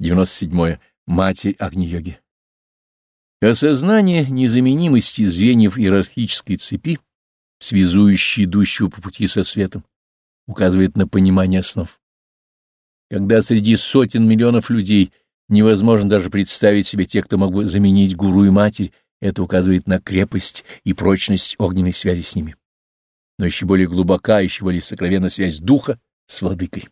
97. -е. Матерь Агни-йоги. Осознание незаменимости звеньев иерархической цепи, связующей идущего по пути со светом, указывает на понимание основ. Когда среди сотен миллионов людей невозможно даже представить себе тех, кто мог бы заменить гуру и матерь, это указывает на крепость и прочность огненной связи с ними. Но еще более глубока, еще более сокровенна связь духа с владыкой.